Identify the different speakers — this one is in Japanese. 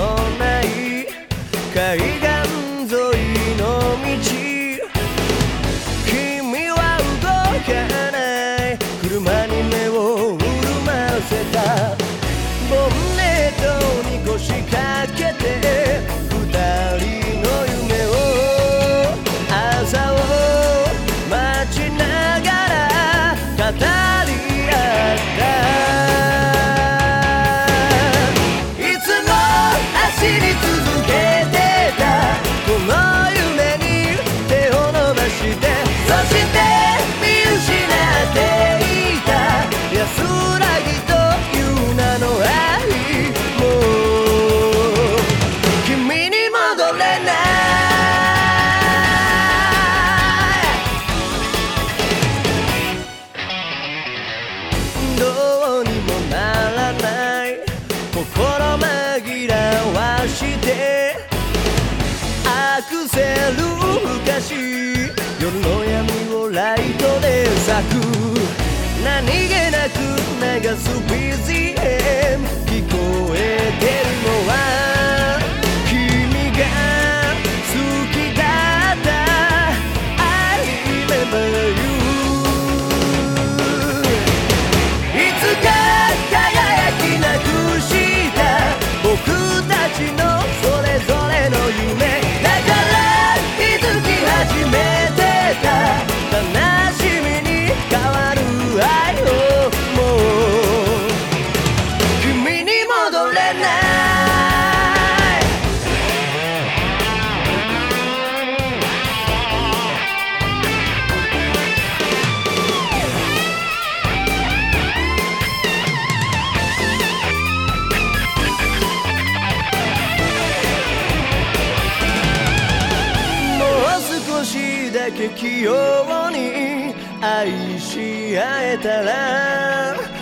Speaker 1: のない海岸紛らわしてアクセル昔夜の闇をライトで咲く。何気なく流すビジ少しだけ器用に愛し合えたら